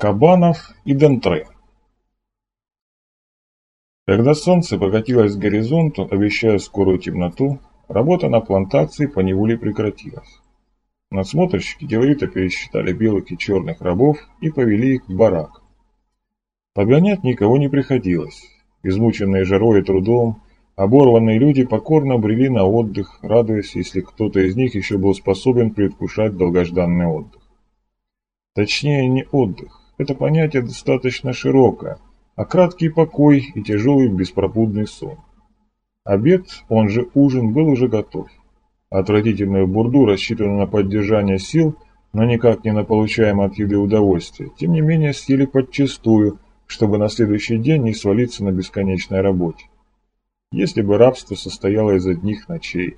Кабанов и Дентре Когда солнце покатилось к горизонту, обещая скорую темноту, работа на плантации поневоле прекратилась. Надсмотрщики деловито пересчитали белых и черных рабов и повели их в барак. Подгонять никого не приходилось. Измученные жарой и трудом, оборванные люди покорно брели на отдых, радуясь, если кто-то из них еще был способен предвкушать долгожданный отдых. Точнее, не отдых. Это понятие достаточно широкое, а краткий покой и тяжелый беспробудный сон. Обед, он же ужин, был уже готов. Отвратительную бурду, рассчитанную на поддержание сил, но никак не на получаемое от еды удовольствие, тем не менее съели подчистую, чтобы на следующий день не свалиться на бесконечной работе. Если бы рабство состояло из одних ночей.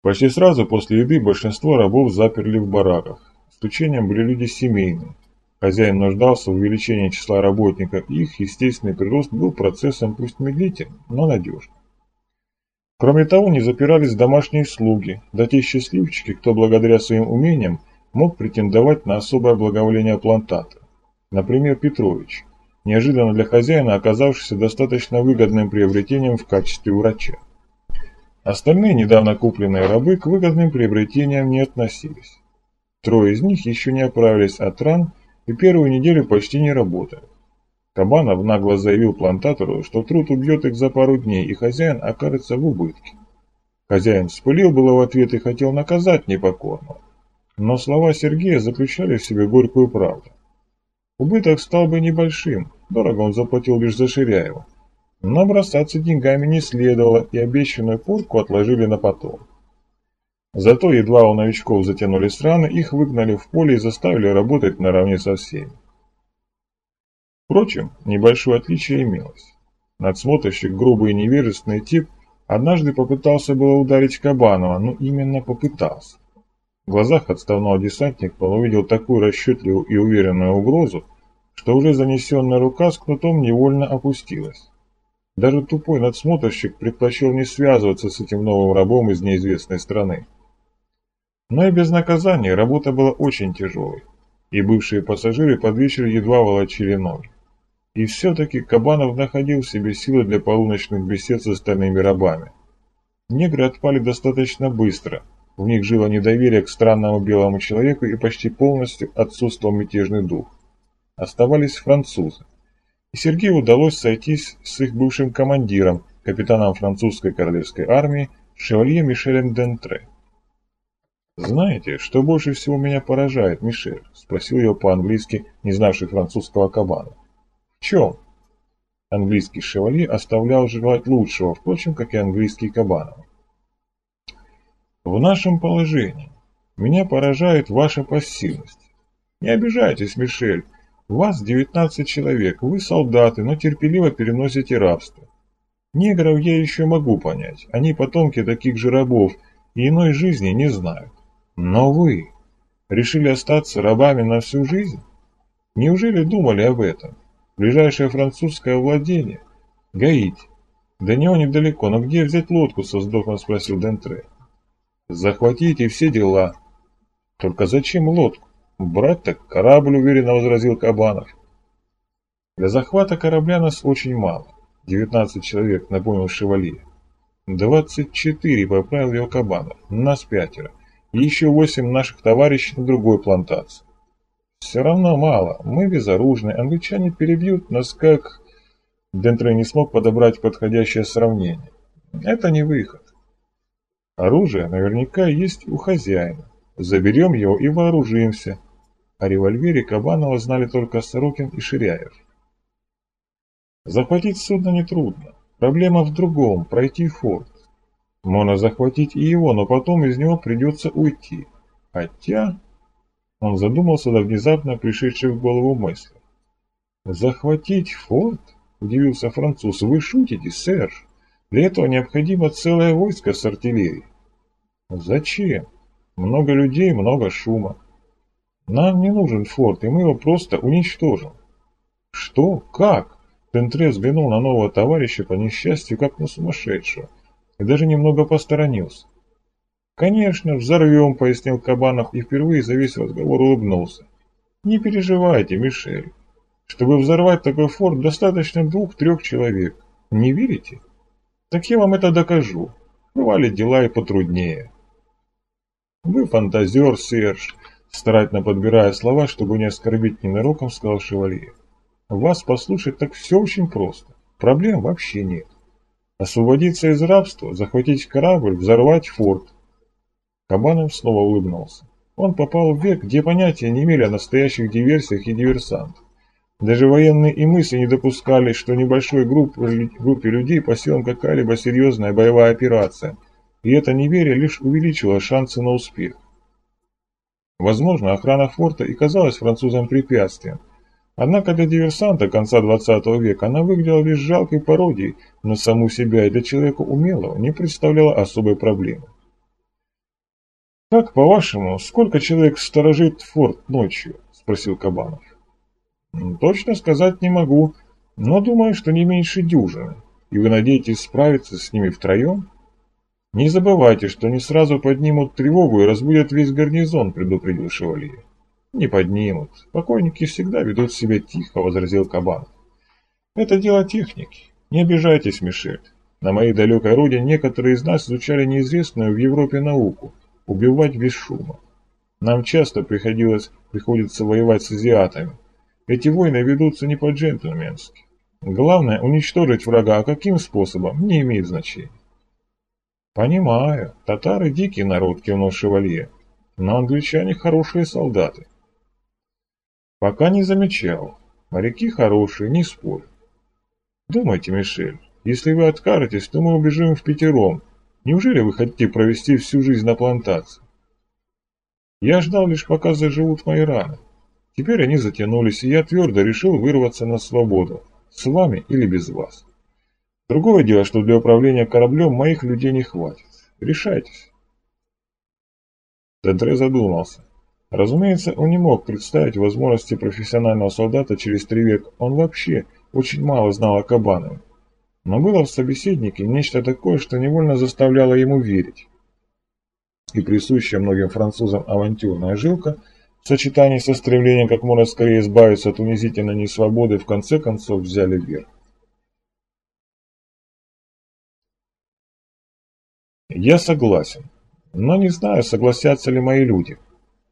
Почти сразу после еды большинство рабов заперли в бараках исключением были люди семейные. Хозяин нуждался в увеличении числа работников, и их естественный прирост был процессом пусть медлительным, но надежным. Кроме того, не запирались домашние слуги, да те счастливчики, кто благодаря своим умениям мог претендовать на особое благоволение плантатора. Например, Петрович, неожиданно для хозяина оказавшийся достаточно выгодным приобретением в качестве врача. Остальные недавно купленные рабы к выгодным приобретениям не относились. Трое из них еще не оправились от ран и первую неделю почти не работали. Кабанов нагло заявил плантатору, что труд убьет их за пару дней, и хозяин окажется в убытке. Хозяин вспылил было в ответ и хотел наказать непокорного. Но слова Сергея заключали в себе горькую правду. Убыток стал бы небольшим, дорого он заплатил лишь за Ширяева. Но бросаться деньгами не следовало, и обещанную порку отложили на потом. Зато едва у новичков затянулись раны, их выгнали в поле и заставили работать наравне со всеми. Впрочем, небольшое отличие имелось. Надсмотрщик, грубый и невежественный тип, однажды попытался было ударить Кабанова, но именно попытался. В глазах отставного десантника он увидел такую расчетливую и уверенную угрозу, что уже занесенная рука с кнутом невольно опустилась. Даже тупой надсмотрщик предпочел не связываться с этим новым рабом из неизвестной страны. Но и без наказания работа была очень тяжелой, и бывшие пассажиры под вечер едва волочили ноги. И все-таки Кабанов находил в себе силы для полуночных бесед с остальными рабами. Негры отпали достаточно быстро, в них жило недоверие к странному белому человеку и почти полностью отсутствовал мятежный дух. Оставались французы. И Сергею удалось сойтись с их бывшим командиром, капитаном французской королевской армии, шевалье Мишелем Дентре. «Знаете, что больше всего меня поражает, Мишель?» – спросил его по-английски, не знавший французского кабана. «В чем?» Английский шевали оставлял желать лучшего, впрочем, как и английский кабанов. «В нашем положении меня поражает ваша пассивность. Не обижайтесь, Мишель, вас 19 человек, вы солдаты, но терпеливо переносите рабство. Негров я еще могу понять, они потомки таких же рабов и иной жизни не знают. Но вы решили остаться рабами на всю жизнь? Неужели думали об этом? Ближайшее французское владение? Гаити. До него недалеко, но где взять лодку, со вздохом спросил Дентре. Захватите все дела. Только зачем лодку? Брать так корабль, уверенно возразил Кабанов. Для захвата корабля нас очень мало. 19 человек, напомнил Шевалье. 24, поправил его Кабанов. Нас пятеро и еще восемь наших товарищей на другой плантации. Все равно мало, мы безоружны, англичане перебьют нас как... Дентре не смог подобрать подходящее сравнение. Это не выход. Оружие наверняка есть у хозяина. Заберем его и вооружимся. О револьвере Кабанова знали только Сорокин и Ширяев. Захватить судно нетрудно. Проблема в другом – пройти форт. Можно захватить и его, но потом из него придется уйти. Хотя... Он задумался до внезапно пришедшей в голову мысли. «Захватить форт?» – удивился француз. «Вы шутите, сэр? Для этого необходимо целое войско с артиллерией». «Зачем? Много людей, много шума. Нам не нужен форт, и мы его просто уничтожим». «Что? Как?» Пентре взглянул на нового товарища по несчастью, как на сумасшедшего – и даже немного посторонился. «Конечно, взорвем», — пояснил Кабанов и впервые за весь разговор улыбнулся. Не переживайте, Мишель. Чтобы взорвать такой форт, достаточно двух-трех человек. Не верите? Так я вам это докажу. Бывали дела и потруднее. Вы фантазер, Серж, старательно подбирая слова, чтобы не оскорбить ненароком, сказал Шевалье. Вас послушать так все очень просто. Проблем вообще нет. Освободиться из рабства, захватить корабль, взорвать форт. Кабанов снова улыбнулся. Он попал в век, где понятия не имели о настоящих диверсиях и диверсантах. Даже военные и мысли не допускали, что небольшой группе, группе людей по силам какая-либо серьезная боевая операция, и это неверие лишь увеличило шансы на успех. Возможно, охрана форта и казалась французам препятствием, однако для диверсанта конца 20 века она выглядела лишь жалкой пародией на саму себя и для человека умелого не представляла особой проблемы. «Как, по-вашему, сколько человек сторожит форт ночью?» – спросил Кабанов. Точно сказать не могу, но думаю, что не меньше дюжины. И вы надеетесь справиться с ними втроем? Не забывайте, что они сразу поднимут тревогу и разбудят весь гарнизон, предупредил Шевалье. Не поднимут. Покойники всегда ведут себя тихо, возразил Кабан. Это дело техники. Не обижайтесь, Мишель. На моей далекой родине некоторые из нас изучали неизвестную в Европе науку – убивать без шума. Нам часто приходилось, приходится воевать с азиатами. Эти войны ведутся не по-джентльменски. Главное уничтожить врага, а каким способом, не имеет значения. Понимаю, татары дикий народ, кивнул шевалье, но англичане хорошие солдаты. Пока не замечал. Моряки хорошие, не спорю. Думайте, Мишель, если вы откажетесь, то мы убежим в пятером. Неужели вы хотите провести всю жизнь на плантации? Я ждал лишь пока заживут мои раны. Теперь они затянулись, и я твердо решил вырваться на свободу, с вами или без вас. Другое дело, что для управления кораблем моих людей не хватит. Решайтесь. Дендре задумался. Разумеется, он не мог представить возможности профессионального солдата через три века. Он вообще очень мало знал о Кабанове. Но было в собеседнике нечто такое, что невольно заставляло ему верить. И присущая многим французам авантюрная жилка – в сочетании со стремлением как можно скорее избавиться от унизительной несвободы в конце концов взяли верх. Я согласен, но не знаю, согласятся ли мои люди.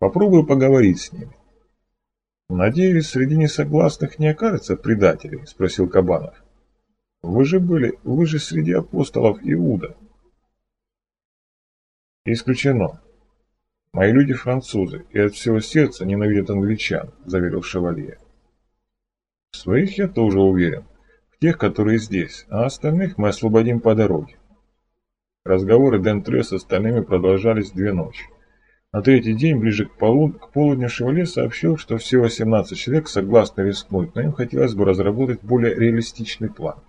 Попробую поговорить с ними. Надеюсь, среди несогласных не окажется предателей, спросил Кабанов. Вы же были, вы же среди апостолов Иуда. Исключено. «Мои люди французы и от всего сердца ненавидят англичан», – заверил Шевалье. «В своих я тоже уверен, в тех, которые здесь, а остальных мы освободим по дороге». Разговоры Дентре с остальными продолжались две ночи. На третий день, ближе к, полу... к полудню, Шевале сообщил, что все 18 человек согласны рискнуть, но им хотелось бы разработать более реалистичный план.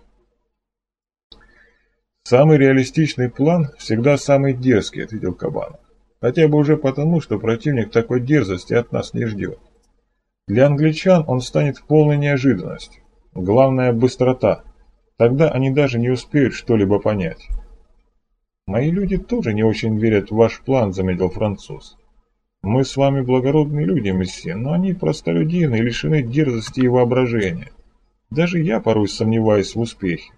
«Самый реалистичный план всегда самый дерзкий», — ответил Кабанов. Хотя бы уже потому, что противник такой дерзости от нас не ждет. Для англичан он станет полной неожиданностью. Главное – быстрота. Тогда они даже не успеют что-либо понять. «Мои люди тоже не очень верят в ваш план», – заметил француз. «Мы с вами благородные люди, месье, но они простолюдины и лишены дерзости и воображения. Даже я порой сомневаюсь в успехе.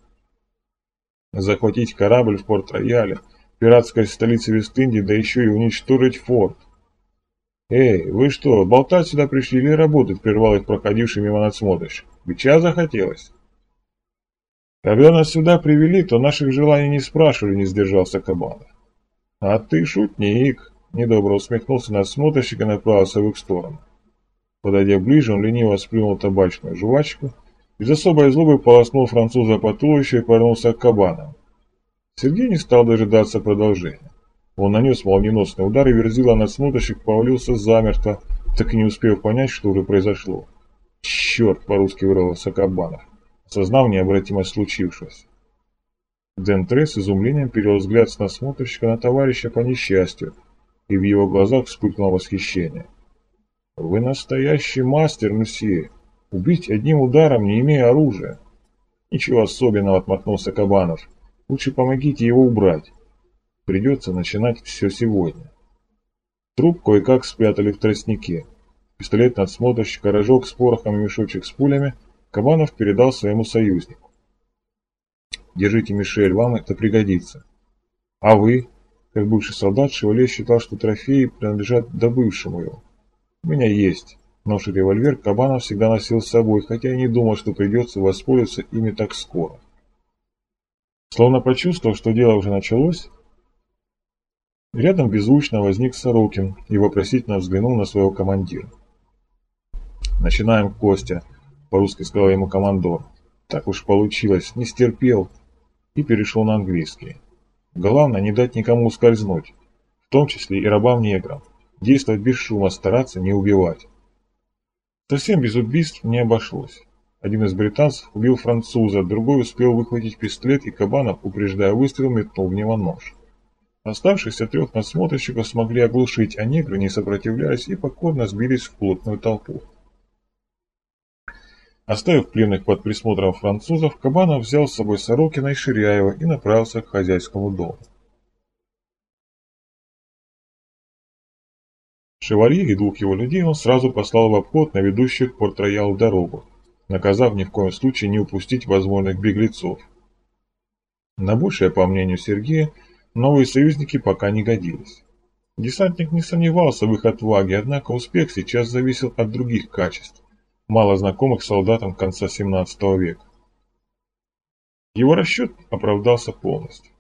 Захватить корабль в Порт-Рояле – пиратской столице Вест-Индии, да еще и уничтожить форт. «Эй, вы что, болтать сюда пришли или работать?» – прервал их проходивший мимо надсмотрщик. «Бича захотелось?» «Когда нас сюда привели, то наших желаний не спрашивали», – не сдержался Кабанов. «А ты шутник», – недобро усмехнулся надсмотрщик и направился в их сторону. Подойдя ближе, он лениво сплюнул табачную жвачку с особой злобой полоснул француза по туловищу и повернулся к Кабану. Сергей не стал дожидаться продолжения. Он нанес молниеносный удар, и Верзила надсмотрщик повалился замертво, так и не успев понять, что уже произошло. «Черт!» — по-русски вырвался Кабанов, осознав необратимость случившегося. Дентре с изумлением перевел взгляд с насмотрщика на товарища по несчастью, и в его глазах вспыхнуло восхищение. «Вы настоящий мастер, месье! Убить одним ударом, не имея оружия!» «Ничего особенного», — отмахнулся Кабанов. Лучше помогите его убрать. Придется начинать все сегодня. Труп кое-как спрятали в тростнике. пистолет-надсмотрщик, рожок с порохом и мешочек с пулями Кабанов передал своему союзнику. «Держите, Мишель, вам это пригодится. А вы?» Как бывший солдат, Шевале считал, что трофеи принадлежат добывшему его. «У меня есть». Нож и револьвер Кабанов всегда носил с собой, хотя и не думал, что придется воспользоваться ими так скоро. Словно почувствовав, что дело уже началось, рядом беззвучно возник Сорокин и вопросительно взглянул на своего командира. «Начинаем, Костя», — по-русски сказал ему командор. «Так уж получилось, не стерпел» и перешел на английский. Главное, не дать никому ускользнуть, в том числе и рабам-неграм. Действовать без шума, стараться не убивать. Совсем без убийств не обошлось. Один из британцев убил француза, другой успел выхватить пистолет, и Кабанов, упреждая выстрел, метнул в него нож. Оставшихся трех надсмотрщиков смогли оглушить, а негры не сопротивлялись и покорно сбились в плотную толпу. Оставив пленных под присмотром французов, Кабанов взял с собой Сорокина и Ширяева и направился к хозяйскому дому. Шевалье и двух его людей он сразу послал в обход на ведущую к Порт-Роял дорогу, наказав ни в коем случае не упустить возможных беглецов. На большее, по мнению Сергея, новые союзники пока не годились. Десантник не сомневался в их отваге, однако успех сейчас зависел от других качеств, мало знакомых солдатам конца 17 века. Его расчет оправдался полностью.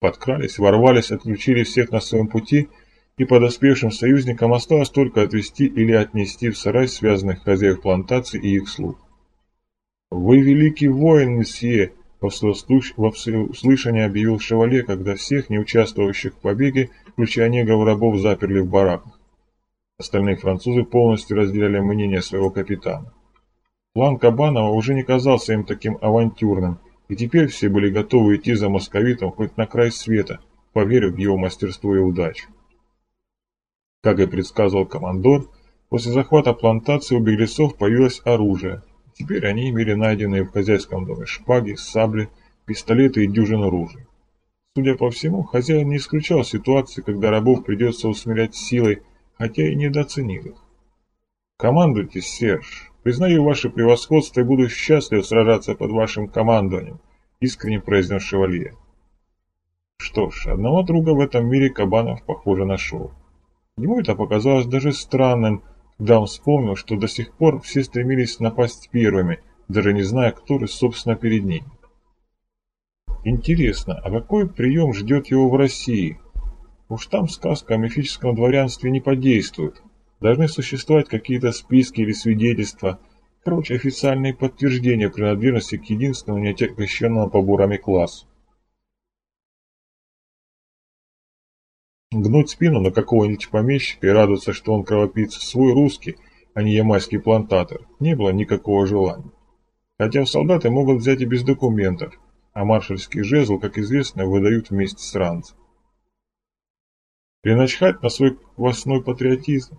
Подкрались, ворвались, отключили всех на своем пути – и подоспевшим союзникам осталось только отвезти или отнести в сарай связанных хозяев плантации и их слуг. «Вы великий воин, месье!» – во всеуслышание объявил Шевале, когда всех не участвующих в побеге, включая негров-рабов, заперли в бараках. Остальные французы полностью разделяли мнение своего капитана. План Кабанова уже не казался им таким авантюрным, и теперь все были готовы идти за московитом хоть на край света, поверив в его мастерство и удачу. Как и предсказывал командор, после захвата плантации у беглецов появилось оружие. Теперь они имели найденные в хозяйском доме шпаги, сабли, пистолеты и дюжину ружей. Судя по всему, хозяин не исключал ситуации, когда рабов придется усмирять силой, хотя и недооценил их. «Командуйте, Серж. Признаю ваше превосходство и буду счастлив сражаться под вашим командованием», — искренне произнес Шевалье. Что ж, одного друга в этом мире Кабанов, похоже, нашел. Ему это показалось даже странным, когда он вспомнил, что до сих пор все стремились напасть первыми, даже не зная, кто же, собственно, перед ними. Интересно, а какой прием ждет его в России? Уж там сказка о мифическом дворянстве не подействует. Должны существовать какие-то списки или свидетельства, короче, официальные подтверждения принадлежности к единственному неотягощенному поборами классу. Гнуть спину на какого-нибудь помещика и радоваться, что он кровопийца свой русский, а не ямайский плантатор, не было никакого желания. Хотя солдаты могут взять и без документов, а маршальский жезл, как известно, выдают вместе с ранцем. Приначхать на свой квасной патриотизм.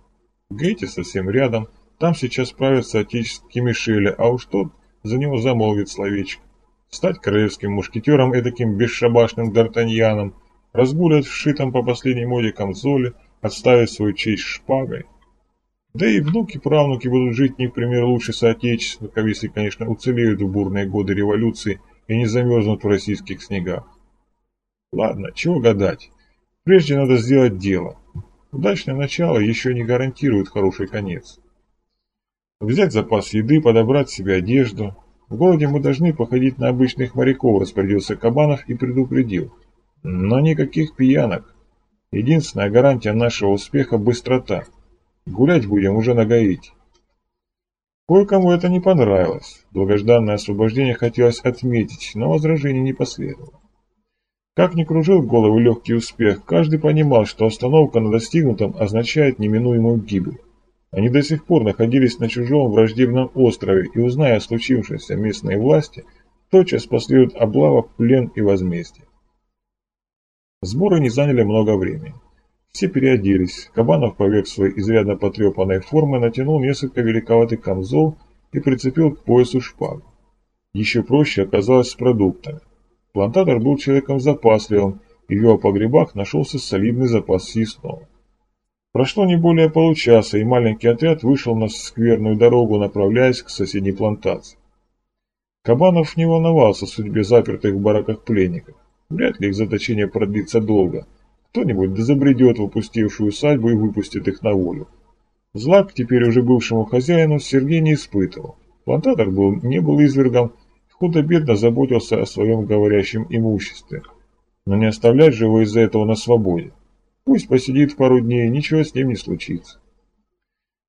Гейте совсем рядом, там сейчас правятся отеческие Мишеля, а уж тот за него замолвит словечко. Стать королевским мушкетером и таким бесшабашным д'Артаньяном – разгулять в шитом по последней моде камзоле, отставить свою честь шпагой. Да и внуки, правнуки будут жить не в пример лучше соотечественников, если, конечно, уцелеют в бурные годы революции и не замерзнут в российских снегах. Ладно, чего гадать. Прежде надо сделать дело. Удачное начало еще не гарантирует хороший конец. Взять запас еды, подобрать себе одежду. В городе мы должны походить на обычных моряков, распорядился Кабанов и предупредил. Но никаких пьянок. Единственная гарантия нашего успеха – быстрота. Гулять будем уже на Гаити. Кое-кому это не понравилось. Долгожданное освобождение хотелось отметить, но возражений не последовало. Как ни кружил голову легкий успех, каждый понимал, что остановка на достигнутом означает неминуемую гибель. Они до сих пор находились на чужом враждебном острове, и, узная о случившемся местные власти, тотчас последует облава, плен и возмездие. Сборы не заняли много времени. Все переоделись. Кабанов поверх своей изрядно потрепанной формы натянул несколько великоватый камзол и прицепил к поясу шпагу. Еще проще оказалось с продуктами. Плантатор был человеком запасливым, и в его погребах нашелся солидный запас съестного. Прошло не более получаса, и маленький отряд вышел на скверную дорогу, направляясь к соседней плантации. Кабанов не волновался судьбе запертых в бараках пленников. Вряд ли их заточение продлится долго. Кто-нибудь забредет в опустевшую усадьбу и выпустит их на волю. Зла к теперь уже бывшему хозяину Сергей не испытывал. Плантатор был, не был извергом, худо-бедно заботился о своем говорящем имуществе. Но не оставлять же его из-за этого на свободе. Пусть посидит пару дней, ничего с ним не случится.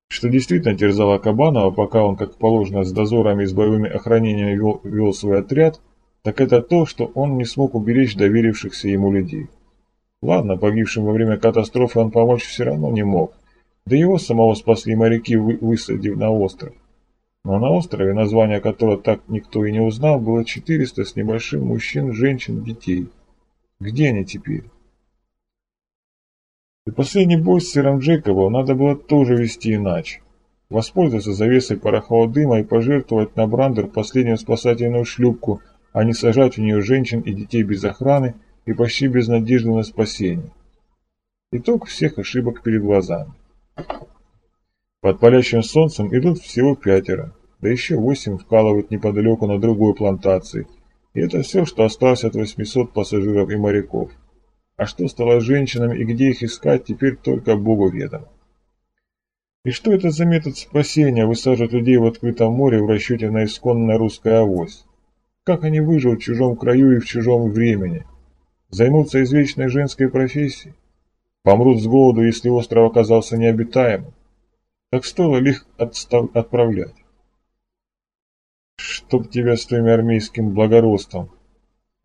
Что действительно терзало Кабанова, пока он, как положено, с дозорами и с боевыми охранениями вел, вел свой отряд, так это то, что он не смог уберечь доверившихся ему людей. Ладно, погибшим во время катастрофы он помочь все равно не мог, да его самого спасли моряки, высадив на остров. Но на острове, название которого так никто и не узнал, было 400 с небольшим мужчин, женщин, детей. Где они теперь? И последний бой с Сером Джековым надо было тоже вести иначе. Воспользоваться завесой порохового дыма и пожертвовать на Брандер последнюю спасательную шлюпку, а не сажать в нее женщин и детей без охраны и почти без надежды на спасение. Итог всех ошибок перед глазами. Под палящим солнцем идут всего пятеро, да еще восемь вкалывают неподалеку на другой плантации, и это все, что осталось от 800 пассажиров и моряков. А что стало с женщинами и где их искать, теперь только Богу ведомо. И что это за метод спасения высаживать людей в открытом море в расчете на исконное русское авось? Как они выживут в чужом краю и в чужом времени? Займутся извечной женской профессией? Помрут с голоду, если остров оказался необитаемым? Так стоило ли их отстав... отправлять? Чтоб тебя с твоим армейским благородством,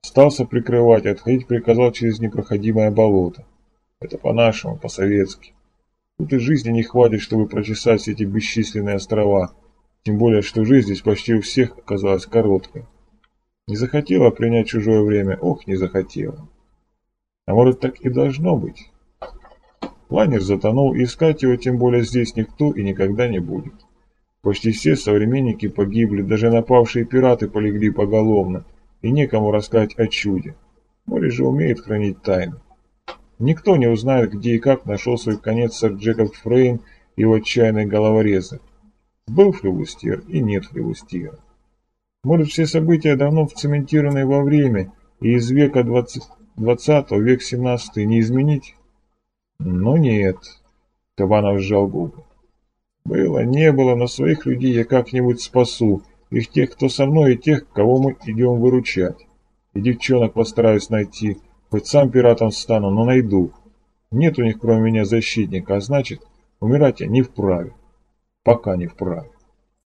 Остался прикрывать, отходить приказал через непроходимое болото. Это по-нашему, по-советски. Тут и жизни не хватит, чтобы прочесать все эти бесчисленные острова. Тем более, что жизнь здесь почти у всех оказалась короткой. Не захотела принять чужое время? Ох, не захотела. А может, так и должно быть? Лайнер затонул, и искать его тем более здесь никто и никогда не будет. Почти все современники погибли, даже напавшие пираты полегли поголовно, и некому рассказать о чуде. Море же умеет хранить тайны. Никто не узнает, где и как нашел свой конец сэр Джекоб Фрейн и его отчаянные головорезы. Был флебустьер и нет флебустьера. Может, все события давно вцементированы во время, и из века 20, 20 век 17 не изменить? Но нет. Кабанов сжал губы. Было, не было, но своих людей я как-нибудь спасу, их тех, кто со мной, и тех, кого мы идем выручать. И девчонок постараюсь найти, хоть сам пиратом стану, но найду. Нет у них кроме меня защитника, а значит, умирать я не вправе. Пока не вправе.